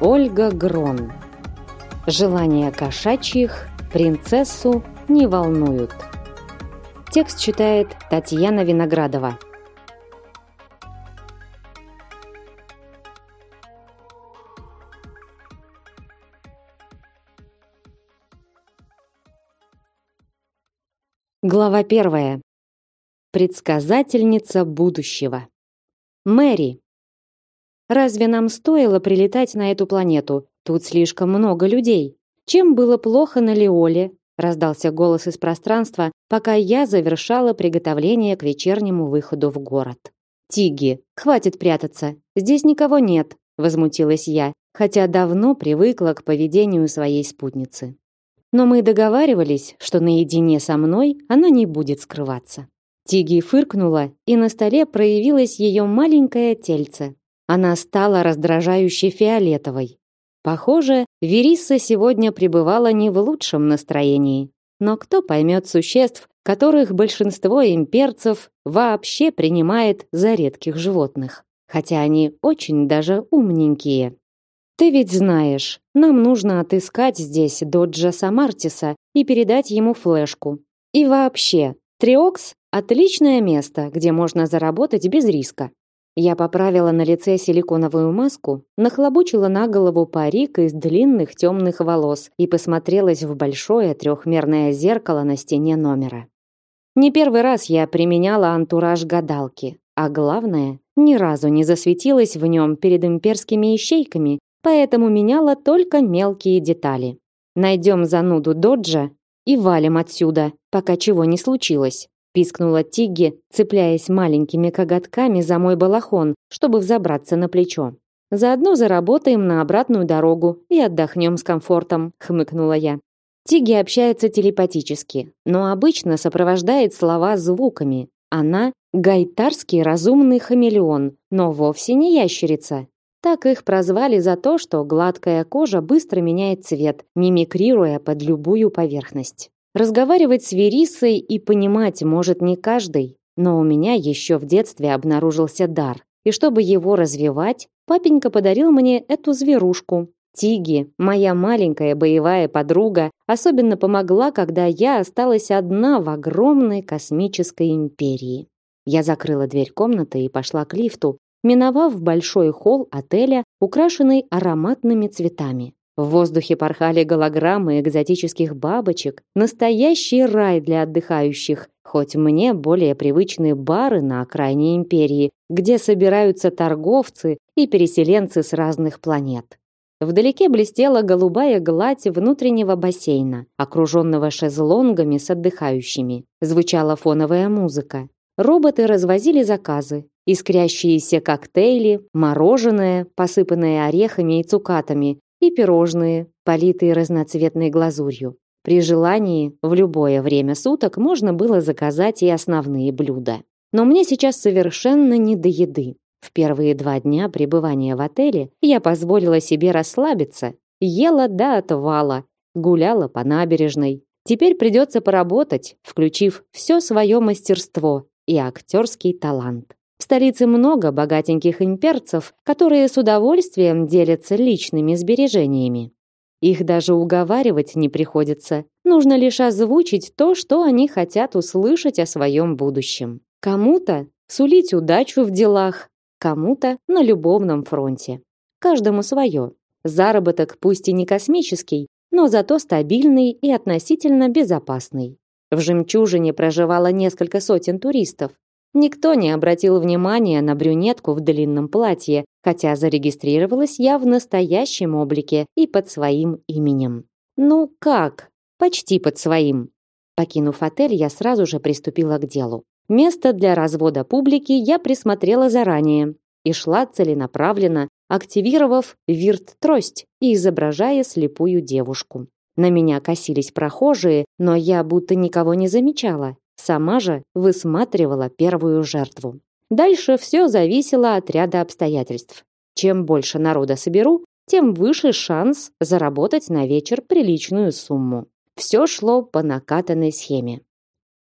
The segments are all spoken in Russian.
Ольга Грон. Желания кошачьих принцессу не волнуют. Текст читает Татьяна Виноградова. Глава первая. Предсказательница будущего. Мэри. Разве нам стоило прилетать на эту планету? Тут слишком много людей. Чем было плохо на Леоле? Раздался голос из пространства, пока я завершала приготовление к вечернему выходу в город. Тиги, хватит прятаться. Здесь никого нет, возмутилась я, хотя давно привыкла к поведению своей спутницы. Но мы договаривались, что наедине со мной она не будет скрываться. Тиги фыркнула, и на столе проявилось ее маленькое тельце. Она стала раздражающе фиолетовой. Похоже, Верисса сегодня пребывала не в лучшем настроении. Но кто поймет существ, которых большинство имперцев вообще принимает за редких животных? Хотя они очень даже умненькие. Ты ведь знаешь, нам нужно отыскать здесь Доджа Самартиса и передать ему флешку. И вообще, Триокс отличное место, где можно заработать без риска. Я поправила на лице силиконовую маску, нахлобучила на голову парик из длинных темных волос и посмотрелась в большое трехмерное зеркало на стене номера. Не первый раз я применяла антураж гадалки, а главное, ни разу не засветилась в нем перед имперскими ищейками, поэтому меняла только мелкие детали. Найдем зануду Доджа и валим отсюда, пока чего не случилось пискнула Тигги, цепляясь маленькими коготками за мой балахон, чтобы взобраться на плечо. Заодно заработаем на обратную дорогу и отдохнем с комфортом, хмыкнула я. Тиги общается телепатически, но обычно сопровождает слова звуками. Она гайтарский разумный хамелеон, но вовсе не ящерица. Так их прозвали за то, что гладкая кожа быстро меняет цвет, мимикрируя под любую поверхность. Разговаривать с Верисой и понимать может не каждый, но у меня еще в детстве обнаружился дар. И чтобы его развивать, папенька подарил мне эту зверушку. Тиги, моя маленькая боевая подруга, особенно помогла, когда я осталась одна в огромной космической империи. Я закрыла дверь комнаты и пошла к лифту, миновав большой холл отеля, украшенный ароматными цветами. В воздухе порхали голограммы экзотических бабочек, настоящий рай для отдыхающих, хоть мне более привычны бары на окраине империи, где собираются торговцы и переселенцы с разных планет. Вдалеке блестела голубая гладь внутреннего бассейна, окруженного шезлонгами с отдыхающими. Звучала фоновая музыка. Роботы развозили заказы. Искрящиеся коктейли, мороженое, посыпанное орехами и цукатами, и пирожные, политые разноцветной глазурью. При желании в любое время суток можно было заказать и основные блюда. Но мне сейчас совершенно не до еды. В первые два дня пребывания в отеле я позволила себе расслабиться, ела до отвала, гуляла по набережной. Теперь придется поработать, включив все свое мастерство и актерский талант. В столице много богатеньких имперцев, которые с удовольствием делятся личными сбережениями. Их даже уговаривать не приходится. Нужно лишь озвучить то, что они хотят услышать о своем будущем. Кому-то сулить удачу в делах, кому-то на любовном фронте. Каждому свое. Заработок пусть и не космический, но зато стабильный и относительно безопасный. В «Жемчужине» проживало несколько сотен туристов, Никто не обратил внимания на брюнетку в длинном платье, хотя зарегистрировалась я в настоящем облике и под своим именем. Ну как? Почти под своим. Покинув отель, я сразу же приступила к делу. Место для развода публики я присмотрела заранее и шла целенаправленно, активировав вирт-трость и изображая слепую девушку. На меня косились прохожие, но я будто никого не замечала Сама же высматривала первую жертву. Дальше все зависело от ряда обстоятельств. Чем больше народа соберу, тем выше шанс заработать на вечер приличную сумму. Все шло по накатанной схеме.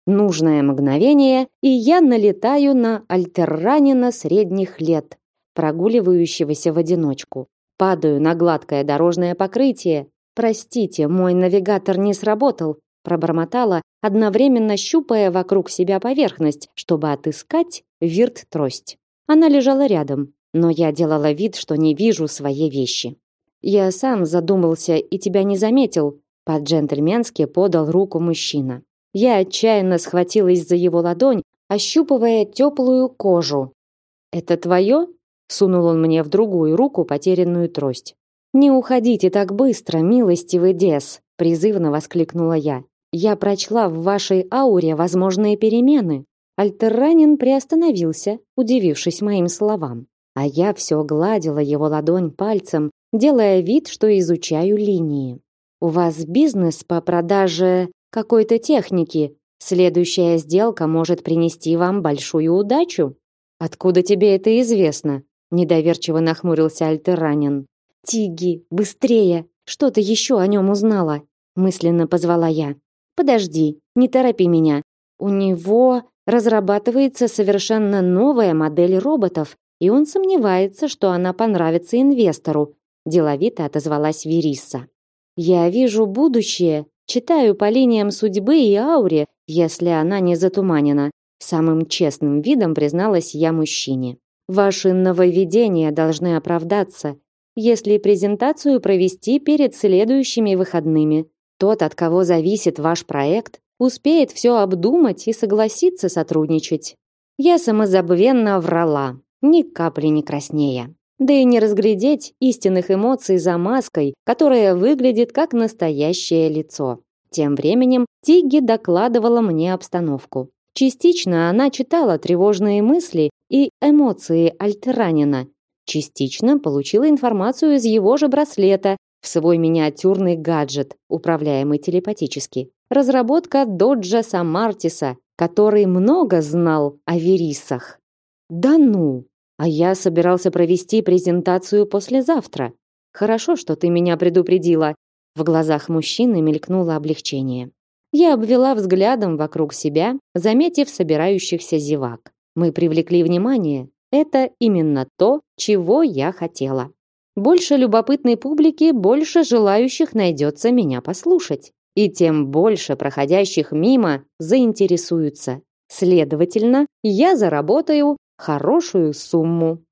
Нужное мгновение, и я налетаю на альтерранина средних лет, прогуливающегося в одиночку. падаю на гладкое дорожное покрытие. Простите, мой навигатор не сработал, пробормотала, одновременно щупая вокруг себя поверхность, чтобы отыскать вирт-трость. Она лежала рядом, но я делала вид, что не вижу свои вещи. Я сам задумался и тебя не заметил, по-джентльменски подал руку мужчина. Я отчаянно схватилась за его ладонь, ощупывая теплую кожу. Это твое? Сунул он мне в другую руку потерянную трость. Не уходите так быстро, милостивый дес, призывно воскликнула я. Я прочла в вашей ауре возможные перемены. Альтерранин приостановился, удивившись моим словам. А я все гладила его ладонь пальцем, делая вид, что изучаю линии. У вас бизнес по продаже какой-то техники. Следующая сделка может принести вам большую удачу. Откуда тебе это известно? Недоверчиво нахмурился Альтеранин. Тиги, быстрее! Что ты еще о нем узнала? Мысленно позвала я. Подожди, не торопи меня. У него разрабатывается совершенно новая модель роботов, и он сомневается, что она понравится инвестору, деловито отозвалась Верисса. Я вижу будущее, читаю по линиям судьбы и ауре, если она не затуманена. Самым честным видом призналась я мужчине. Ваши нововведения должны оправдаться, если презентацию провести перед следующими выходными. Тот, от кого зависит ваш проект, успеет все обдумать и согласиться сотрудничать. Я самозабвенно врала, ни капли не краснея. Да и не разглядеть истинных эмоций за маской, которая выглядит как настоящее лицо. Тем временем Тигги докладывала мне обстановку. Частично она читала тревожные мысли и эмоции Альтеранина. Частично получила информацию из его же браслета в свой миниатюрный гаджет, управляемый телепатически. Разработка Доджа Самартиса, который много знал о верисах. Да ну! А я собирался провести презентацию послезавтра. Хорошо, что ты меня предупредила. В глазах мужчины мелькнуло облегчение. Я обвела взглядом вокруг себя, заметив собирающихся зевак. Мы привлекли внимание. Это именно то, чего я хотела. Больше любопытной публики, больше желающих найдется меня послушать. И тем больше проходящих мимо заинтересуются. Следовательно, я заработаю хорошую сумму.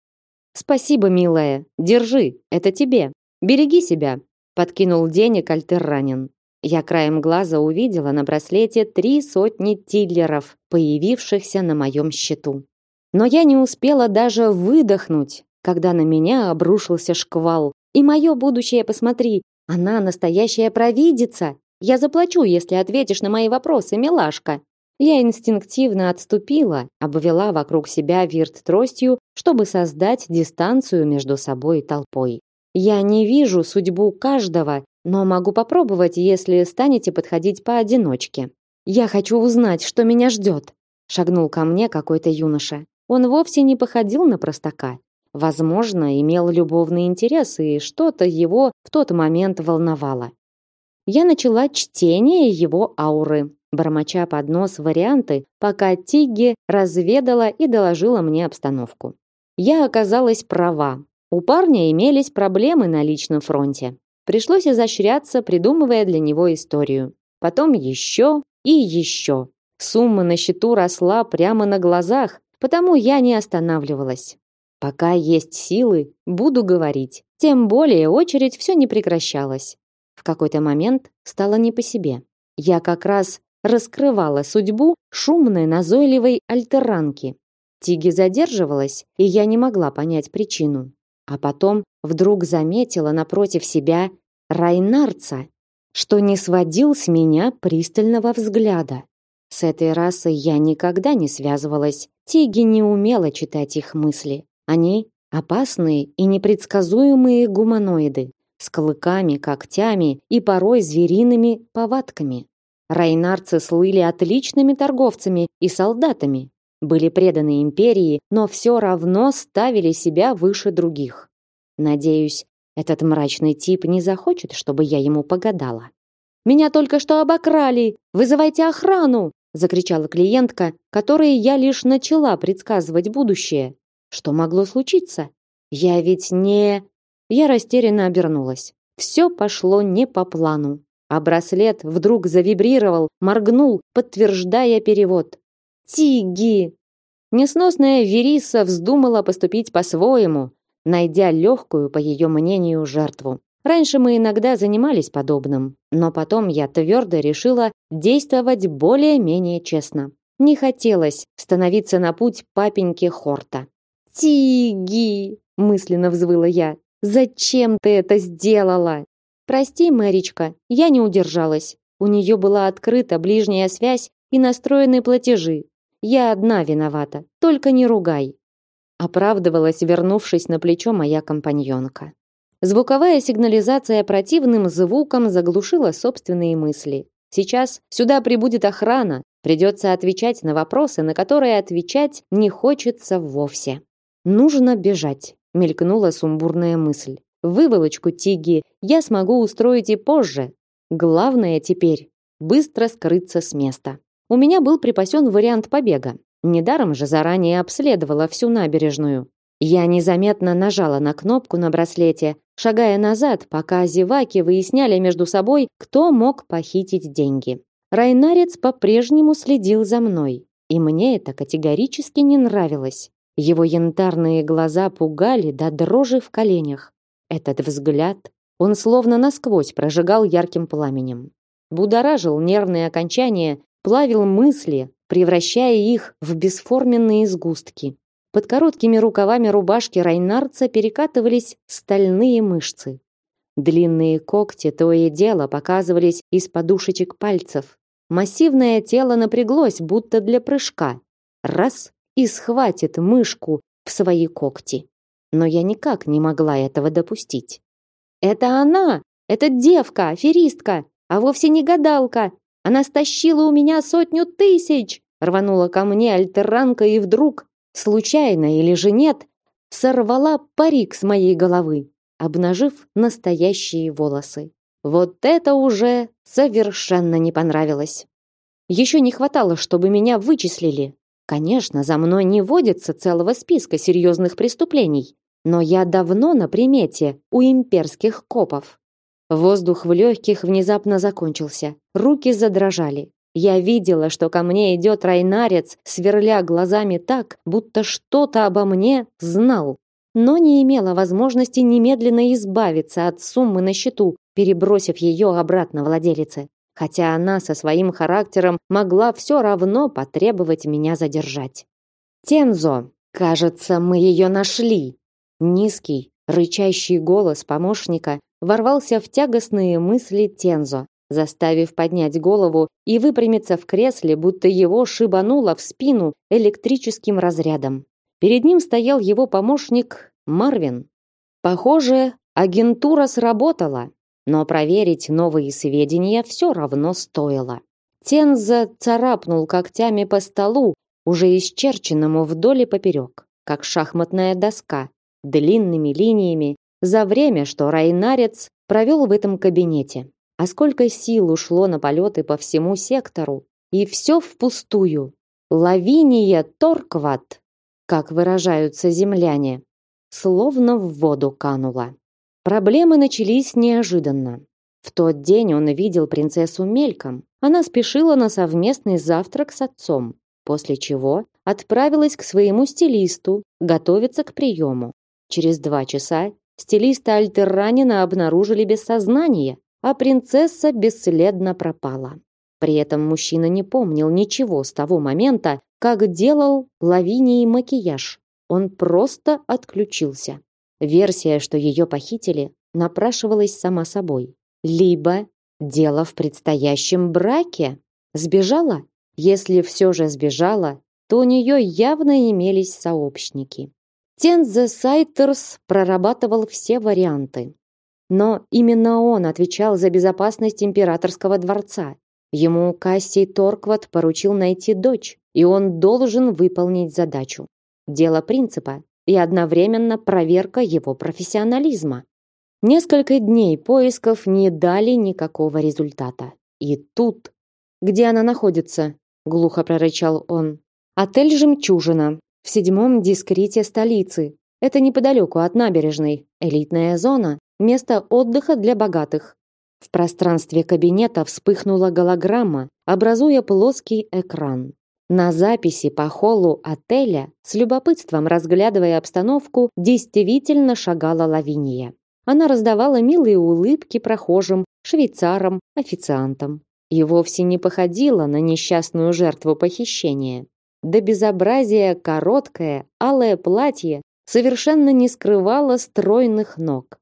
Спасибо, милая. Держи, это тебе. Береги себя, подкинул денег Альтерранин. Я краем глаза увидела на браслете три сотни тиллеров, появившихся на моем счету. Но я не успела даже выдохнуть, когда на меня обрушился шквал. И мое будущее, посмотри, она настоящая провидица. Я заплачу, если ответишь на мои вопросы, милашка. Я инстинктивно отступила, обвела вокруг себя вирт тростью, чтобы создать дистанцию между собой и толпой. Я не вижу судьбу каждого, но могу попробовать, если станете подходить поодиночке. Я хочу узнать, что меня ждет. Шагнул ко мне какой-то юноша. Он вовсе не походил на простака. Возможно, имел любовный интерес, и что-то его в тот момент волновало. Я начала чтение его ауры, бормоча под нос варианты, пока Тигги разведала и доложила мне обстановку. Я оказалась права. У парня имелись проблемы на личном фронте. Пришлось изощряться, придумывая для него историю. Потом еще и еще. Сумма на счету росла прямо на глазах, потому я не останавливалась. Пока есть силы, буду говорить. Тем более очередь все не прекращалась. В какой-то момент стало не по себе. Я как раз раскрывала судьбу шумной назойливой альтеранки. Тиги задерживалась, и я не могла понять причину. А потом вдруг заметила напротив себя Райнарца, что не сводил с меня пристального взгляда. С этой расой я никогда не связывалась. Тиги не умела читать их мысли. Они опасные и непредсказуемые гуманоиды с клыками, когтями и порой звериными повадками. Райнарцы слыли отличными торговцами и солдатами, были преданы империи, но все равно ставили себя выше других. Надеюсь, этот мрачный тип не захочет, чтобы я ему погадала. Меня только что обокрали. Вызывайте охрану, закричала клиентка, которой я лишь начала предсказывать будущее. Что могло случиться? Я ведь не Я растерянно обернулась. Все пошло не по плану. А браслет вдруг завибрировал, моргнул, подтверждая перевод. «Тиги!» Несносная Вериса вздумала поступить по-своему, найдя легкую, по ее мнению, жертву. Раньше мы иногда занимались подобным, но потом я твердо решила действовать более-менее честно. Не хотелось становиться на путь папеньки Хорта. «Тиги!» – мысленно взвыла я. «Зачем ты это сделала?» «Прости, Мэричка, я не удержалась. У нее была открыта ближняя связь и настроены платежи. Я одна виновата, только не ругай. Оправдывалась, вернувшись на плечо моя компаньонка. Звуковая сигнализация противным звуком заглушила собственные мысли. Сейчас сюда прибудет охрана, придется отвечать на вопросы, на которые отвечать не хочется вовсе. Нужно бежать, мелькнула сумбурная мысль. Выволочку Тиги я смогу устроить и позже. Главное теперь быстро скрыться с места. У меня был припасен вариант побега. Недаром же заранее обследовала всю набережную. Я незаметно нажала на кнопку на браслете, шагая назад, пока зеваки выясняли между собой, кто мог похитить деньги. Райнарец по-прежнему следил за мной, и мне это категорически не нравилось. Его янтарные глаза пугали до дрожи в коленях. Этот взгляд, он словно насквозь прожигал ярким пламенем. Будоражил нервные окончания плавил мысли, превращая их в бесформенные сгустки. Под короткими рукавами рубашки Райнарца перекатывались стальные мышцы. Длинные когти то и дело показывались из подушечек пальцев. Массивное тело напряглось, будто для прыжка. Раз и схватит мышку в свои когти. Но я никак не могла этого допустить. Это она, это девка, аферистка, а вовсе не гадалка, она стащила у меня сотню тысяч!» Рванула ко мне альтерранка и вдруг, случайно или же нет, сорвала парик с моей головы, обнажив настоящие волосы. Вот это уже совершенно не понравилось. Еще не хватало, чтобы меня вычислили. Конечно, за мной не водится целого списка серьезных преступлений, но я давно на примете у имперских копов. Воздух в легких внезапно закончился. Руки задрожали. Я видела, что ко мне идет райнарец, сверля глазами так, будто что-то обо мне знал, но не имела возможности немедленно избавиться от суммы на счету, перебросив ее обратно владелице. Хотя она со своим характером могла все равно потребовать меня задержать. Тензо, кажется, мы ее нашли. Низкий, рычащий голос помощника ворвался в тягостные мысли Тензо, заставив поднять голову и выпрямиться в кресле, будто его шибануло в спину электрическим разрядом. Перед ним стоял его помощник Марвин. Похоже, агентура сработала, но проверить новые сведения все равно стоило. Тенза царапнул когтями по столу, уже исчерченному вдоль и поперек, как шахматная доска, длинными линиями, за время, что Райнарец провел в этом кабинете. А сколько сил ушло на полеты по всему сектору. И все впустую. Лавиния Торкват, как выражаются земляне, словно в воду канула. Проблемы начались неожиданно. В тот день он видел принцессу мельком. Она спешила на совместный завтрак с отцом, после чего отправилась к своему стилисту готовиться к приему. Через два часа Стилиста Альтерранина обнаружили без сознания, а принцесса бесследно пропала. При этом мужчина не помнил ничего с того момента, как делал Лавинии макияж. Он просто отключился. Версия, что ее похитили, напрашивалась сама собой. Либо дело в предстоящем браке. Сбежала? Если все же сбежала, то у нее явно имелись сообщники. Тензе Сайтерс прорабатывал все варианты. Но именно он отвечал за безопасность императорского дворца. Ему Кассий Торкват поручил найти дочь, и он должен выполнить задачу. Дело принципа и одновременно проверка его профессионализма. Несколько дней поисков не дали никакого результата. И тут... «Где она находится?» — глухо прорычал он. «Отель «Жемчужина», в седьмом дискрите столицы. Это неподалеку от набережной, элитная зона, место отдыха для богатых. В пространстве кабинета вспыхнула голограмма, образуя плоский экран. На записи по холлу отеля, с любопытством разглядывая обстановку, действительно шагала Лавиния. Она раздавала милые улыбки прохожим, швейцарам, официантам. И вовсе не походила на несчастную жертву похищения. До безобразия короткое, алое платье совершенно не скрывало стройных ног.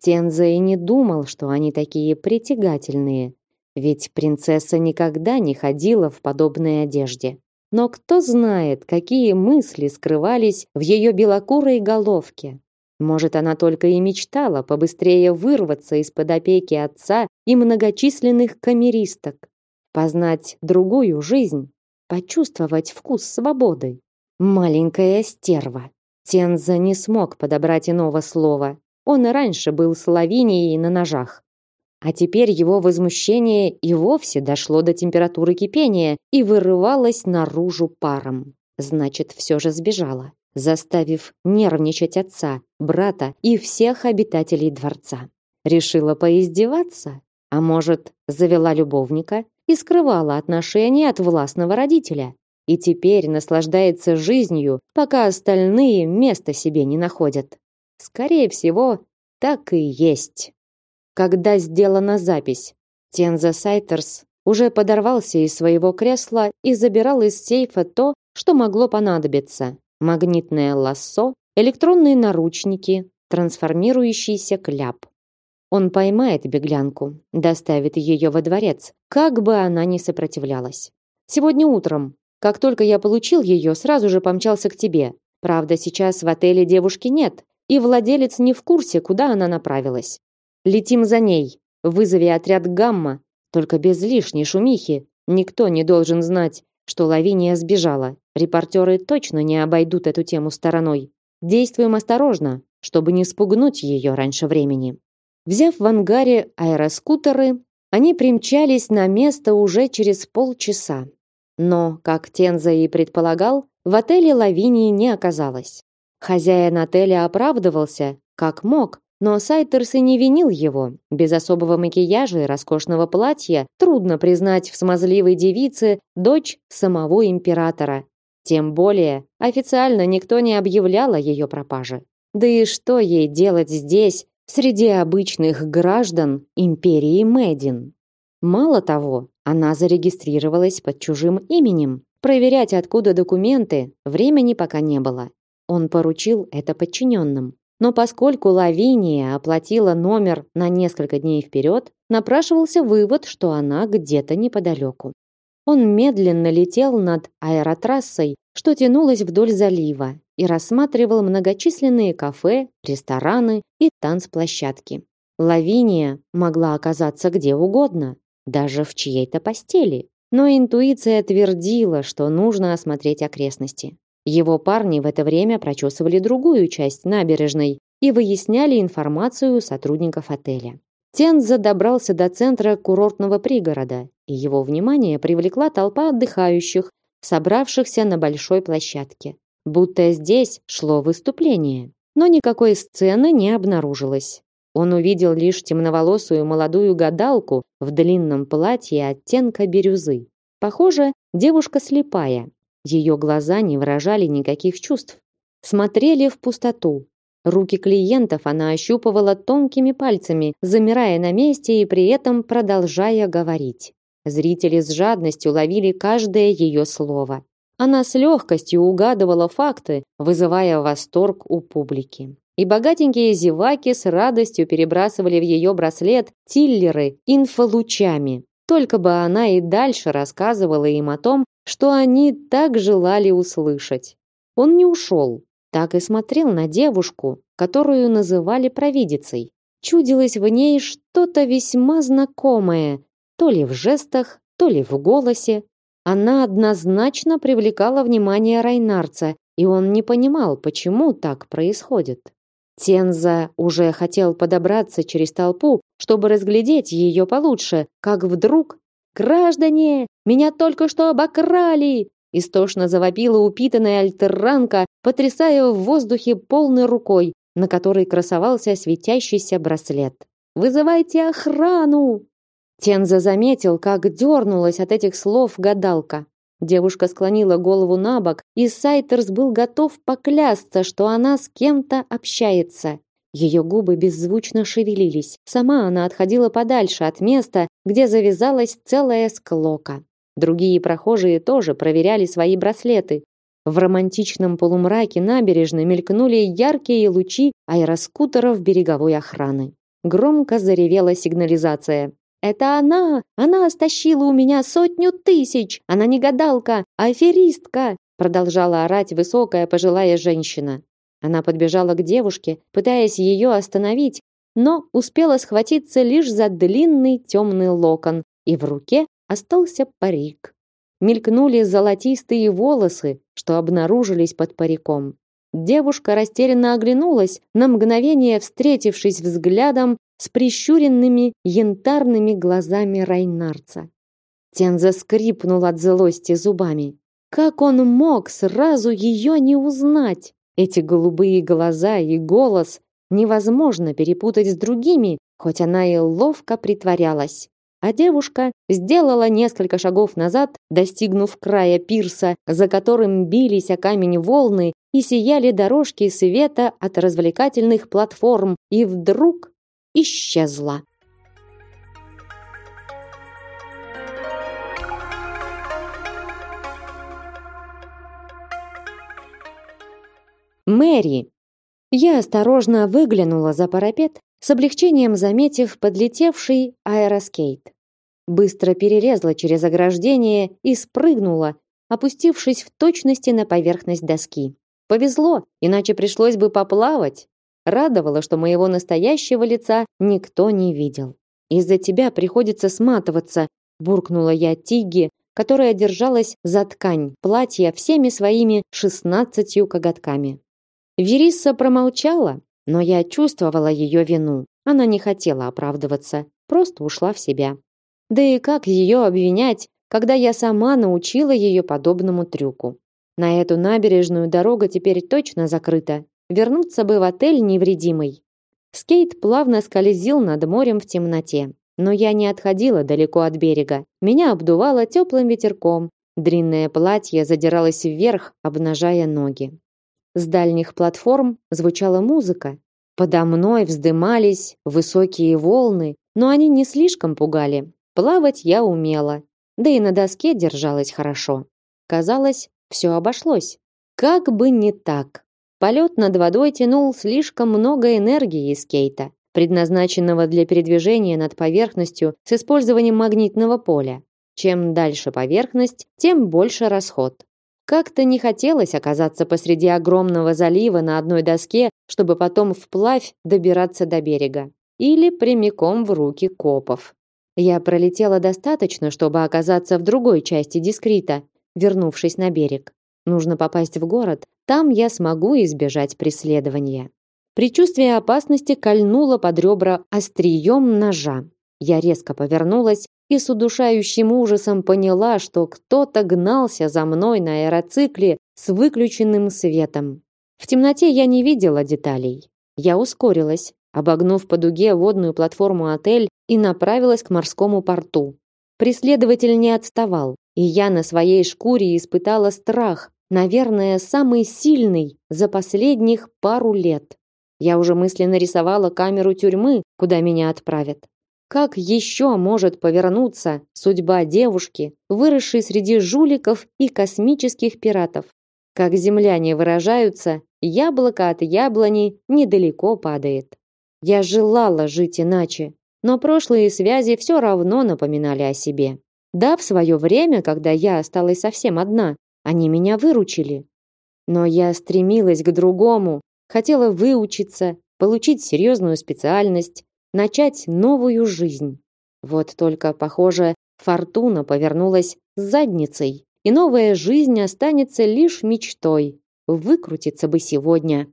Тенза и не думал, что они такие притягательные, ведь принцесса никогда не ходила в подобной одежде. Но кто знает, какие мысли скрывались в ее белокурой головке. Может, она только и мечтала побыстрее вырваться из-под опеки отца и многочисленных камеристок, познать другую жизнь, почувствовать вкус свободы. Маленькая стерва. Тенза не смог подобрать иного слова. Он и раньше был с Лавинией на ножах. А теперь его возмущение и вовсе дошло до температуры кипения и вырывалось наружу паром. Значит, все же сбежала, заставив нервничать отца, брата и всех обитателей дворца. Решила поиздеваться? А может, завела любовника и скрывала отношения от властного родителя? И теперь наслаждается жизнью, пока остальные места себе не находят. Скорее всего, так и есть. Когда сделана запись, Тенза Сайтерс уже подорвался из своего кресла и забирал из сейфа то, что могло понадобиться. Магнитное лассо, электронные наручники, трансформирующийся кляп. Он поймает беглянку, доставит ее во дворец, как бы она ни сопротивлялась. Сегодня утром, как только я получил ее, сразу же помчался к тебе. Правда, сейчас в отеле девушки нет, и владелец не в курсе, куда она направилась. Летим за ней. Вызови отряд Гамма, только без лишней шумихи. Никто не должен знать, что Лавиния сбежала. Репортеры точно не обойдут эту тему стороной. Действуем осторожно, чтобы не спугнуть ее раньше времени. Взяв в ангаре аэроскутеры, они примчались на место уже через полчаса. Но, как Тенза и предполагал, в отеле Лавинии не оказалось. Хозяин отеля оправдывался, как мог, но Сайтерс и не винил его. Без особого макияжа и роскошного платья трудно признать в смазливой девице дочь самого императора. Тем более, официально никто не объявлял о ее пропаже. Да и что ей делать здесь, среди обычных граждан империи Мэдин? Мало того, она зарегистрировалась под чужим именем. Проверять, откуда документы, времени пока не было. Он поручил это подчиненным. Но поскольку Лавиния оплатила номер на несколько дней вперед, напрашивался вывод, что она где-то неподалеку. Он медленно летел над аэротрассой, что тянулась вдоль залива, и рассматривал многочисленные кафе, рестораны и танцплощадки. Лавиния могла оказаться где угодно, даже в чьей-то постели. Но интуиция твердила, что нужно осмотреть окрестности. Его парни в это время прочесывали другую часть набережной и выясняли информацию у сотрудников отеля. Тенза добрался до центра курортного пригорода, и его внимание привлекла толпа отдыхающих, собравшихся на большой площадке. Будто здесь шло выступление. Но никакой сцены не обнаружилось. Он увидел лишь темноволосую молодую гадалку в длинном платье оттенка бирюзы. Похоже, девушка слепая, ее глаза не выражали никаких чувств, смотрели в пустоту. Руки клиентов она ощупывала тонкими пальцами, замирая на месте и при этом продолжая говорить. Зрители с жадностью ловили каждое ее слово. Она с легкостью угадывала факты, вызывая восторг у публики. И богатенькие зеваки с радостью перебрасывали в ее браслет тиллеры инфолучами. Только бы она и дальше рассказывала им о том, что они так желали услышать. Он не ушел, так и смотрел на девушку, которую называли провидицей. Чудилось в ней что-то весьма знакомое, то ли в жестах, то ли в голосе. Она однозначно привлекала внимание Райнарца, и он не понимал, почему так происходит. Тенза уже хотел подобраться через толпу, чтобы разглядеть ее получше, как вдруг «Граждане, меня только что обокрали! Истошно завопила упитанная альтерранка, потрясая в воздухе полной рукой, на которой красовался светящийся браслет. «Вызывайте охрану!» Тенза заметил, как дернулась от этих слов гадалка. Девушка склонила голову на бок, и Сайтерс был готов поклясться, что она с кем-то общается. Ее губы беззвучно шевелились. Сама она отходила подальше от места, где завязалась целая склока. Другие прохожие тоже проверяли свои браслеты. В романтичном полумраке набережной мелькнули яркие лучи аэроскутеров береговой охраны. Громко заревела сигнализация. Это она! Она стащила у меня сотню тысяч! Она не гадалка, а аферистка!» Продолжала орать высокая пожилая женщина. Она подбежала к девушке, пытаясь ее остановить, но успела схватиться лишь за длинный темный локон, и в руке остался парик. Мелькнули золотистые волосы, что обнаружились под париком. Девушка растерянно оглянулась, на мгновение встретившись взглядом с прищуренными янтарными глазами Райнарца. Тенза скрипнул от злости зубами. Как он мог сразу ее не узнать? Эти голубые глаза и голос невозможно перепутать с другими, хоть она и ловко притворялась. А девушка сделала несколько шагов назад, достигнув края пирса, за которым бились о камень волны и сияли дорожки света от развлекательных платформ, и вдруг исчезла. Мэри. Я осторожно выглянула за парапет, с облегчением заметив подлетевший аэроскейт. Быстро перерезала через ограждение и спрыгнула, опустившись в точности на поверхность доски. Повезло, иначе пришлось бы поплавать. Радовало, что моего настоящего лица никто не видел. Из-за тебя приходится сматываться, буркнула я Тиге, которая держалась за ткань платья всеми своими шестнадцатью коготками. Верисса промолчала, но я чувствовала ее вину. Она не хотела оправдываться, просто ушла в себя. Да и как ее обвинять, когда я сама научила ее подобному трюку? На эту набережную дорога теперь точно закрыта, Вернуться бы в отель невредимой. Скейт плавно скользил над морем в темноте, но я не отходила далеко от берега. Меня обдувало теплым ветерком. Длинное платье задиралось вверх, обнажая ноги. С дальних платформ звучала музыка. Подо мной вздымались высокие волны, но они не слишком пугали. Плавать я умела, да и на доске держалась хорошо. Казалось, все обошлось. Как бы не так. Полет над водой тянул слишком много энергии из скейта, предназначенного для передвижения над поверхностью с использованием магнитного поля. Чем дальше поверхность, тем больше расход. Как-то не хотелось оказаться посреди огромного залива на одной доске, чтобы потом вплавь добираться до берега. Или прямиком в руки копов. Я пролетела достаточно, чтобы оказаться в другой части дискрита, вернувшись на берег. Нужно попасть в город, там я смогу избежать преследования. Причувствие опасности кольнуло под ребра острием ножа. Я резко повернулась и с удушающим ужасом поняла, что кто-то гнался за мной на аэроцикле с выключенным светом. В темноте я не видела деталей. Я ускорилась, обогнув по дуге водную платформу отель и направилась к морскому порту. Преследователь не отставал, и я на своей шкуре испытала страх, Наверное, самый сильный за последних пару лет. Я уже мысленно рисовала камеру тюрьмы, куда меня отправят. Как еще может повернуться судьба девушки, выросшей среди жуликов и космических пиратов? Как земляне выражаются, яблоко от яблони недалеко падает. Я желала жить иначе, но прошлые связи все равно напоминали о себе. Да, в свое время, когда я осталась совсем одна, они меня выручили. Но я стремилась к другому, хотела выучиться, получить серьезную специальность, начать новую жизнь. Вот только, похоже, фортуна повернулась с задницей, и новая жизнь останется лишь мечтой. Выкрутиться бы сегодня.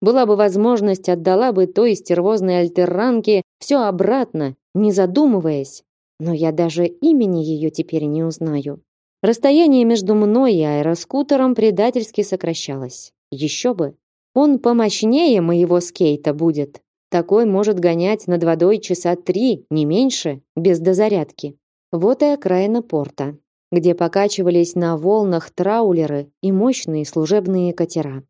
Была бы возможность, отдала бы той стервозной альтерранке все обратно, не задумываясь. Но я даже имени ее теперь не узнаю. Расстояние между мной и аэроскутером предательски сокращалось. Еще бы. Он помощнее моего скейта будет. Такой может гонять над водой часа три, не меньше, без дозарядки. Вот и окраина порта, где покачивались на волнах траулеры и мощные служебные катера.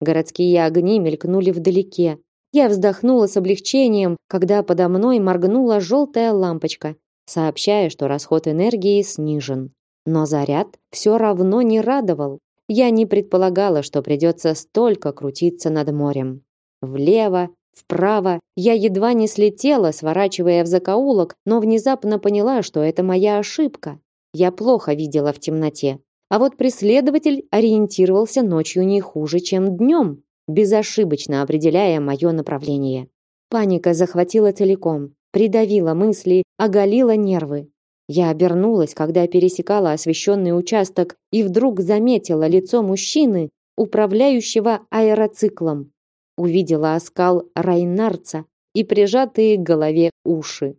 Городские огни мелькнули вдалеке. Я вздохнула с облегчением, когда подо мной моргнула желтая лампочка, сообщая, что расход энергии снижен. Но заряд все равно не радовал. Я не предполагала, что придется столько крутиться над морем. Влево, вправо. Я едва не слетела, сворачивая в закоулок, но внезапно поняла, что это моя ошибка. Я плохо видела в темноте. А вот преследователь ориентировался ночью не хуже, чем днем, безошибочно определяя мое направление. Паника захватила целиком, придавила мысли, оголила нервы. Я обернулась, когда пересекала освещенный участок, и вдруг заметила лицо мужчины, управляющего аэроциклом. Увидела оскал Райнарца и прижатые к голове уши.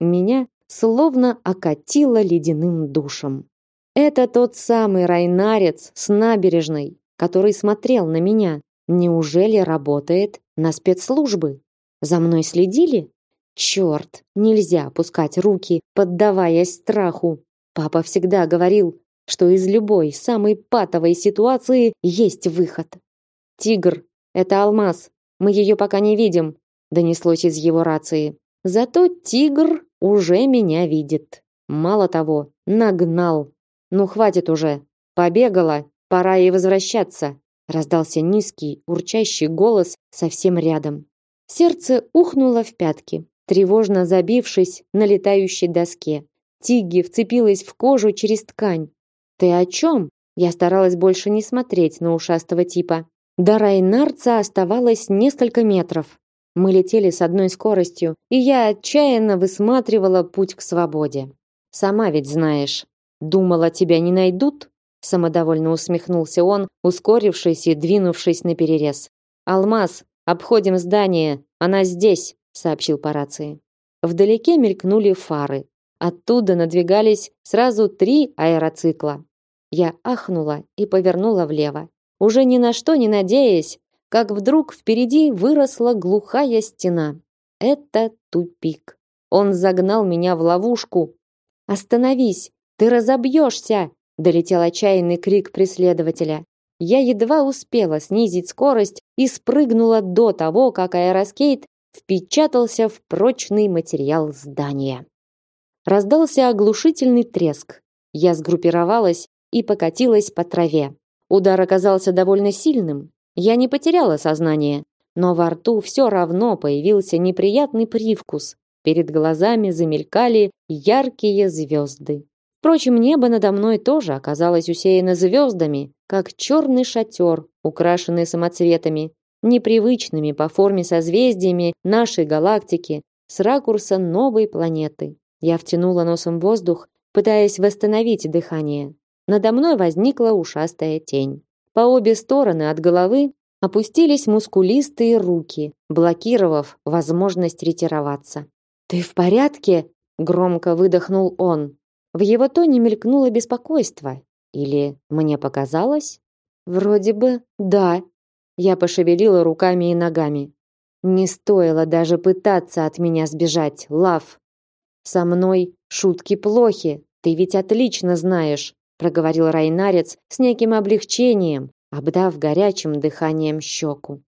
Меня словно окатило ледяным душем. Это тот самый Райнарец с набережной, который смотрел на меня. Неужели работает на спецслужбы? За мной следили? Черт, нельзя опускать руки, поддаваясь страху. Папа всегда говорил, что из любой самой патовой ситуации есть выход. Тигр это алмаз. Мы ее пока не видим, донеслось из его рации. Зато тигр уже меня видит. Мало того, нагнал. Ну хватит уже. Побегала, пора ей возвращаться. Раздался низкий, урчащий голос совсем рядом. Сердце ухнуло в пятки тревожно забившись на летающей доске. Тигги вцепилась в кожу через ткань. «Ты о чем?» Я старалась больше не смотреть на ушастого типа. До Райнарца оставалось несколько метров. Мы летели с одной скоростью, и я отчаянно высматривала путь к свободе. Сама ведь знаешь, думала, тебя не найдут? Самодовольно усмехнулся он, ускорившись и двинувшись на перерез. Алмаз, обходим здание, она здесь сообщил по рации. Вдалеке мелькнули фары. Оттуда надвигались сразу три аэроцикла. Я ахнула и повернула влево, уже ни на что не надеясь, как вдруг впереди выросла глухая стена. Это тупик. Он загнал меня в ловушку. Остановись, ты разобьешься! долетел отчаянный крик преследователя. Я едва успела снизить скорость и спрыгнула до того, как аэроскейт впечатался в прочный материал здания. Раздался оглушительный треск. Я сгруппировалась и покатилась по траве. Удар оказался довольно сильным. Я не потеряла сознание, но во рту все равно появился неприятный привкус. Перед глазами замелькали яркие звезды. Впрочем, небо надо мной тоже оказалось усеяно звездами, как черный шатер, украшенный самоцветами, непривычными по форме созвездиями нашей галактики с ракурса новой планеты. Я втянула носом воздух, пытаясь восстановить дыхание. Надо мной возникла ушастая тень. По обе стороны от головы опустились мускулистые руки, блокировав возможность ретироваться. «Ты в порядке?» – громко выдохнул он. В его тоне мелькнуло беспокойство. Или мне показалось? Вроде бы да, я пошевелила руками и ногами. Не стоило даже пытаться от меня сбежать, Лав. Со мной шутки плохи, ты ведь отлично знаешь, проговорил Райнарец с неким облегчением, обдав горячим дыханием щеку.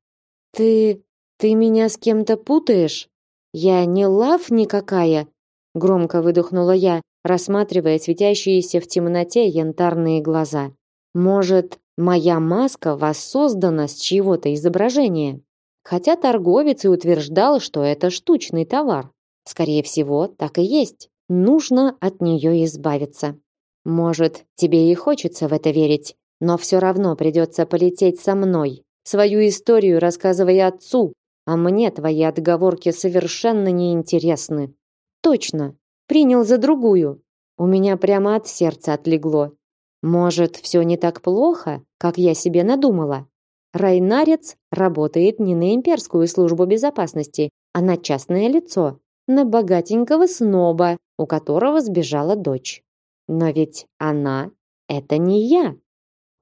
Ты ты меня с кем-то путаешь? Я не Лав никакая, громко выдохнула я, рассматривая светящиеся в темноте янтарные глаза. Может, Моя маска воссоздана с чьего-то изображения. Хотя торговец и утверждал, что это штучный товар. Скорее всего, так и есть. Нужно от нее избавиться. Может, тебе и хочется в это верить, но все равно придется полететь со мной. Свою историю рассказывай отцу, а мне твои отговорки совершенно не интересны. Точно, принял за другую. У меня прямо от сердца отлегло. Может, все не так плохо, как я себе надумала? Райнарец работает не на имперскую службу безопасности, а на частное лицо, на богатенького сноба, у которого сбежала дочь. Но ведь она это не я.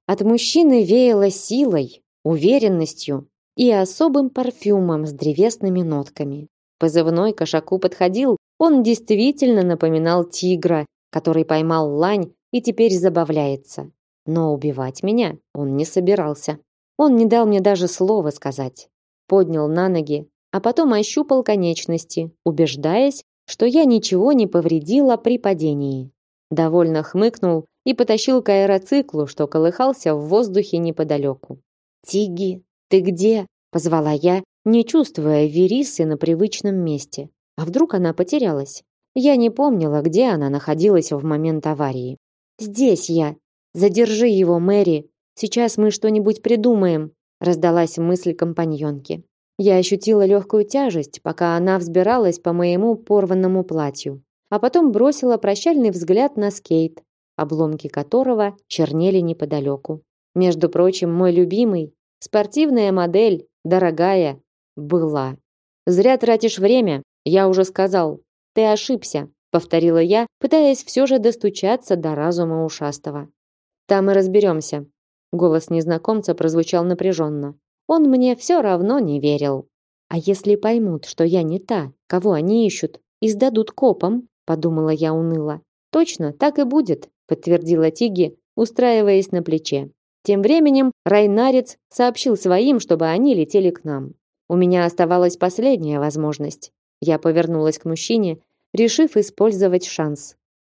От мужчины веяло силой, уверенностью и особым парфюмом с древесными нотками. Позывной кошаку подходил, он действительно напоминал тигра, который поймал лань и теперь забавляется. Но убивать меня он не собирался. Он не дал мне даже слова сказать. Поднял на ноги, а потом ощупал конечности, убеждаясь, что я ничего не повредила при падении. Довольно хмыкнул и потащил к аэроциклу, что колыхался в воздухе неподалеку. «Тиги, ты где?» – позвала я, не чувствуя Верисы на привычном месте. А вдруг она потерялась? Я не помнила, где она находилась в момент аварии. «Здесь я. Задержи его, Мэри. Сейчас мы что-нибудь придумаем», раздалась мысль компаньонки. Я ощутила легкую тяжесть, пока она взбиралась по моему порванному платью, а потом бросила прощальный взгляд на скейт, обломки которого чернели неподалеку. Между прочим, мой любимый, спортивная модель, дорогая, была. Зря тратишь время, я уже сказал. Ты ошибся, повторила я, пытаясь все же достучаться до разума ушастого. Там и разберемся. Голос незнакомца прозвучал напряженно. Он мне все равно не верил. А если поймут, что я не та, кого они ищут, и сдадут копам, подумала я уныло. Точно, так и будет, подтвердила Тиги, устраиваясь на плече. Тем временем Райнарец сообщил своим, чтобы они летели к нам. У меня оставалась последняя возможность. Я повернулась к мужчине, решив использовать шанс.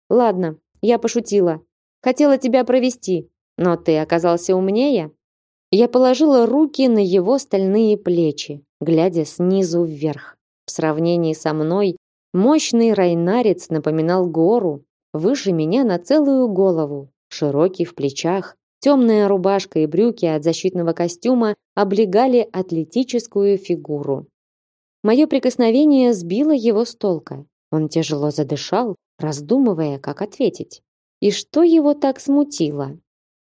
Ладно, я пошутила. Хотела тебя провести, но ты оказался умнее. Я положила руки на его стальные плечи, глядя снизу вверх. В сравнении со мной мощный райнарец напоминал гору, выше меня на целую голову, широкий в плечах, темная рубашка и брюки от защитного костюма облегали атлетическую фигуру. Мое прикосновение сбило его с толка. Он тяжело задышал, раздумывая, как ответить. И что его так смутило?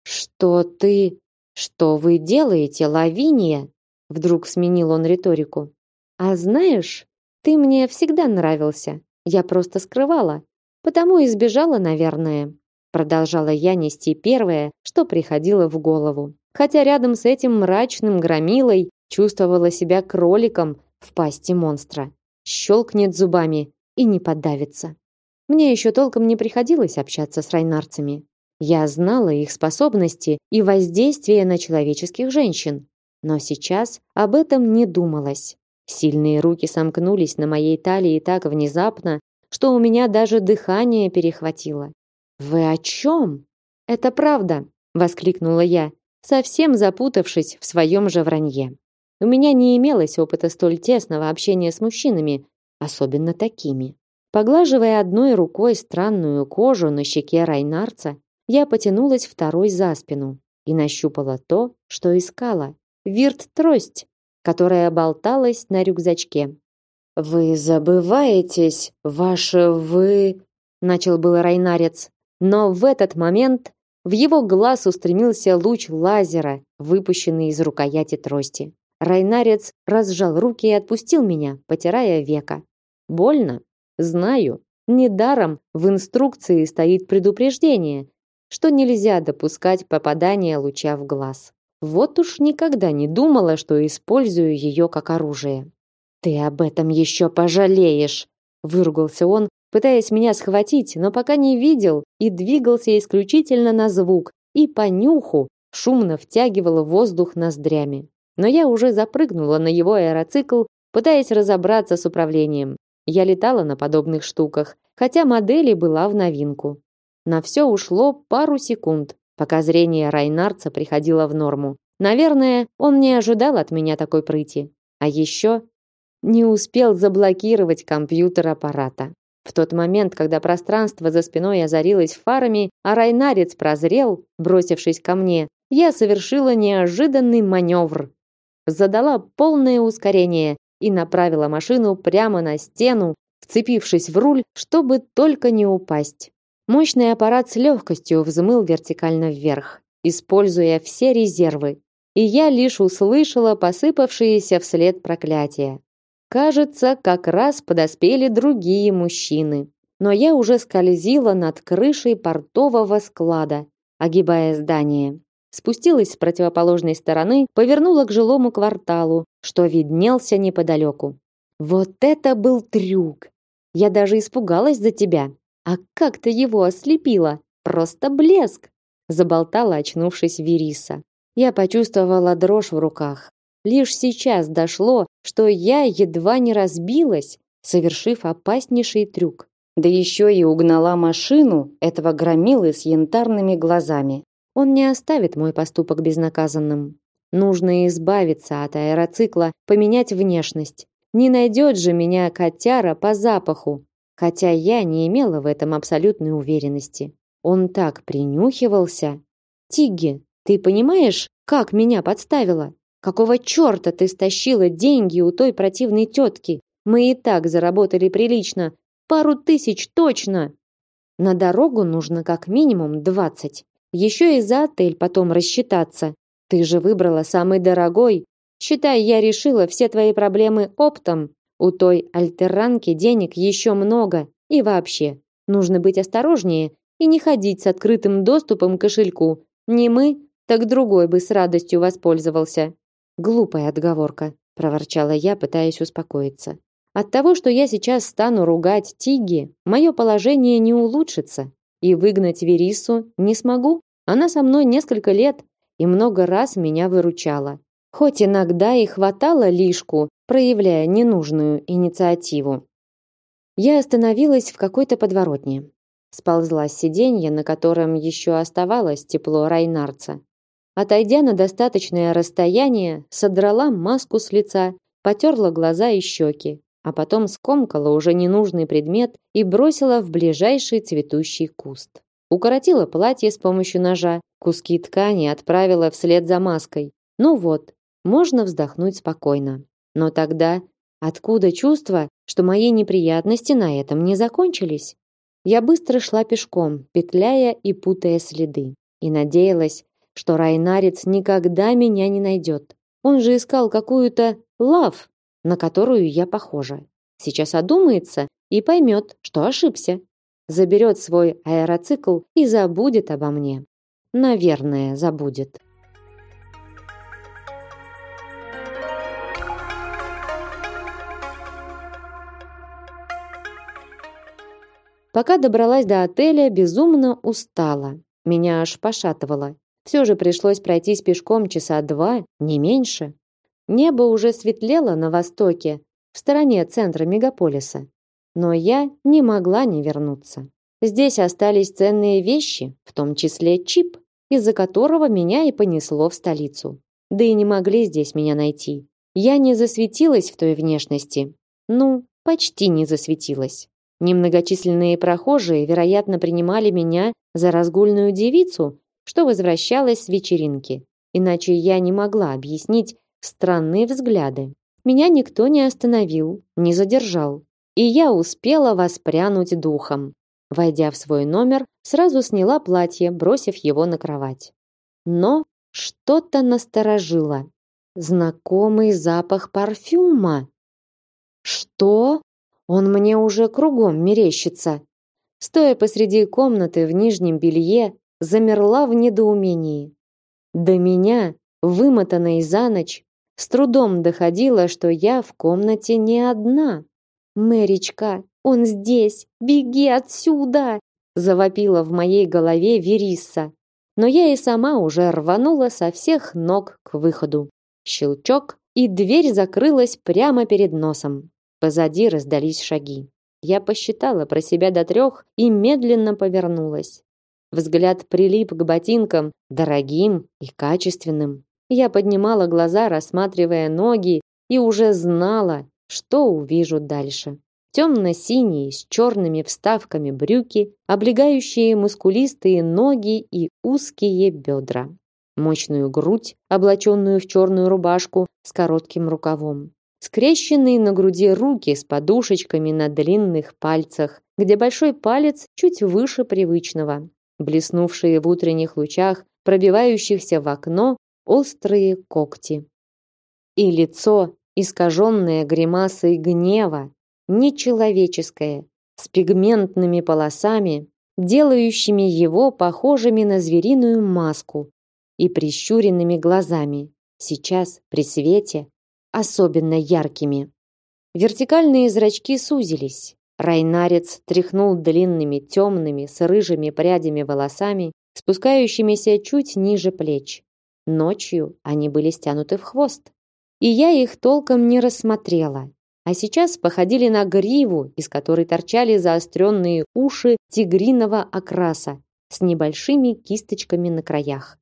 Что ты, что вы делаете, Лавиния? Вдруг сменил он риторику. А знаешь, ты мне всегда нравился. Я просто скрывала, потому и сбежала, наверное. Продолжала я нести первое, что приходило в голову. Хотя рядом с этим мрачным громилой чувствовала себя кроликом, в пасти монстра. Щелкнет зубами и не подавится. Мне еще толком не приходилось общаться с райнарцами. Я знала их способности и воздействие на человеческих женщин, но сейчас об этом не думалось. Сильные руки сомкнулись на моей талии так внезапно, что у меня даже дыхание перехватило. Вы о чем? Это правда, воскликнула я, совсем запутавшись в своем же вранье. У меня не имелось опыта столь тесного общения с мужчинами, особенно такими. Поглаживая одной рукой странную кожу на щеке Райнарца, я потянулась второй за спину и нащупала то, что искала. Вирт-трость, которая болталась на рюкзачке. «Вы забываетесь, ваше вы...» Начал был Райнарец, но в этот момент в его глаз устремился луч лазера, выпущенный из рукояти трости. Райнарец разжал руки и отпустил меня, потирая века. Больно? Знаю. Недаром в инструкции стоит предупреждение, что нельзя допускать попадания луча в глаз. Вот уж никогда не думала, что использую ее как оружие. Ты об этом еще пожалеешь, выругался он, пытаясь меня схватить, но пока не видел и двигался исключительно на звук и по нюху шумно втягивал воздух ноздрями но я уже запрыгнула на его аэроцикл, пытаясь разобраться с управлением. Я летала на подобных штуках, хотя модели была в новинку. На все ушло пару секунд, пока зрение Райнарца приходило в норму. Наверное, он не ожидал от меня такой прыти. А еще не успел заблокировать компьютер аппарата. В тот момент, когда пространство за спиной озарилось фарами, а Райнарец прозрел, бросившись ко мне, я совершила неожиданный маневр, задала полное ускорение и направила машину прямо на стену, вцепившись в руль, чтобы только не упасть. Мощный аппарат с легкостью взмыл вертикально вверх, используя все резервы, и я лишь услышала посыпавшиеся вслед проклятия. Кажется, как раз подоспели другие мужчины. Но я уже скользила над крышей портового склада огибая здание. Спустилась с противоположной стороны, повернула к жилому кварталу, что виднелся неподалеку. Вот это был трюк! Я даже испугалась за тебя. А как ты его ослепила? Просто блеск! Заболтала, очнувшись Вериса. Я почувствовала дрожь в руках. Лишь сейчас дошло, что я едва не разбилась, совершив опаснейший трюк. Да еще и угнала машину этого громилы с янтарными глазами. Он не оставит мой поступок безнаказанным. Нужно избавиться от аэроцикла, поменять внешность. Не найдет же меня котяра по запаху, хотя я не имела в этом абсолютной уверенности. Он так принюхивался. Тиги, ты понимаешь, как меня подставила? Какого черта ты стащила деньги у той противной тетки? Мы и так заработали прилично, пару тысяч точно. На дорогу нужно как минимум двадцать. Еще и за отель потом рассчитаться. Ты же выбрала самый дорогой. Считай, я решила все твои проблемы оптом. У той альтерранки денег еще много. И вообще, нужно быть осторожнее и не ходить с открытым доступом к кошельку. Не мы, так другой бы с радостью воспользовался. Глупая отговорка, проворчала я, пытаясь успокоиться. От того, что я сейчас стану ругать Тиги, мое положение не улучшится, и выгнать Верису не смогу. Она со мной несколько лет и много раз меня выручала. Хоть иногда и хватало лишку, проявляя ненужную инициативу. Я остановилась в какой-то подворотне. Сползла с сиденья, на котором еще оставалось тепло Райнарца. Отойдя на достаточное расстояние, содрала маску с лица, потерла глаза и щеки, а потом скомкала уже ненужный предмет и бросила в ближайший цветущий куст. Укоротила платье с помощью ножа, куски ткани отправила вслед за маской. Ну вот, можно вздохнуть спокойно. Но тогда откуда чувство, что мои неприятности на этом не закончились? Я быстро шла пешком, петляя и путая следы, и надеялась, что Райнарец никогда меня не найдет. Он же искал какую-то лав, на которую я похожа. Сейчас одумается и поймет, что ошибся заберет свой аэроцикл и забудет обо мне. Наверное, забудет. Пока добралась до отеля, безумно устала. Меня аж пошатывало. Все же пришлось пройтись пешком часа два, не меньше. Небо уже светлело на востоке, в стороне центра мегаполиса. Но я не могла не вернуться. Здесь остались ценные вещи, в том числе чип, из-за которого меня и понесло в столицу. Да и не могли здесь меня найти. Я не засветилась в той внешности. Ну, почти не засветилась. Немногочисленные прохожие, вероятно, принимали меня за разгульную девицу, что возвращалась с вечеринки. Иначе я не могла объяснить странные взгляды. Меня никто не остановил, не задержал и я успела воспрянуть духом. Войдя в свой номер, сразу сняла платье, бросив его на кровать. Но что-то насторожило. Знакомый запах парфюма. Что? Он мне уже кругом мерещится. Стоя посреди комнаты в нижнем белье, замерла в недоумении. До меня, вымотанной за ночь, с трудом доходило, что я в комнате не одна. Мэричка, он здесь! Беги отсюда!» завопила в моей голове Верисса. Но я и сама уже рванула со всех ног к выходу. Щелчок, и дверь закрылась прямо перед носом. Позади раздались шаги. Я посчитала про себя до трех и медленно повернулась. Взгляд прилип к ботинкам, дорогим и качественным. Я поднимала глаза, рассматривая ноги, и уже знала, что увижу дальше? Темно-синие с черными вставками брюки, облегающие мускулистые ноги и узкие бедра. Мощную грудь, облаченную в черную рубашку с коротким рукавом. Скрещенные на груди руки с подушечками на длинных пальцах, где большой палец чуть выше привычного. Блеснувшие в утренних лучах, пробивающихся в окно, острые когти. И лицо, искаженное гримасой гнева, нечеловеческое, с пигментными полосами, делающими его похожими на звериную маску и прищуренными глазами, сейчас при свете особенно яркими. Вертикальные зрачки сузились. Райнарец тряхнул длинными темными с рыжими прядями волосами, спускающимися чуть ниже плеч. Ночью они были стянуты в хвост, и я их толком не рассмотрела. А сейчас походили на гриву, из которой торчали заостренные уши тигриного окраса с небольшими кисточками на краях.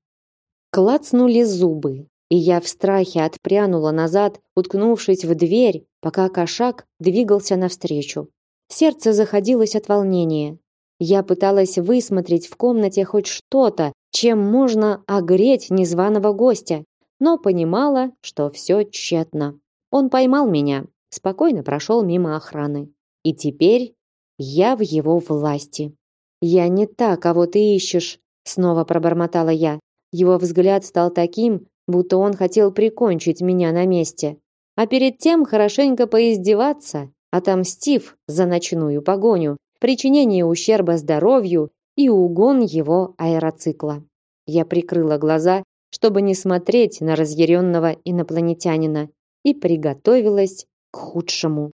Клацнули зубы, и я в страхе отпрянула назад, уткнувшись в дверь, пока кошак двигался навстречу. Сердце заходилось от волнения. Я пыталась высмотреть в комнате хоть что-то, чем можно огреть незваного гостя, но понимала, что все тщетно. Он поймал меня, спокойно прошел мимо охраны. И теперь я в его власти. Я не та, кого ты ищешь, снова пробормотала я. Его взгляд стал таким, будто он хотел прикончить меня на месте, а перед тем хорошенько поиздеваться, отомстив за ночную погоню, причинение ущерба здоровью и угон его аэроцикла. Я прикрыла глаза, чтобы не смотреть на разъяренного инопланетянина, и приготовилась к худшему.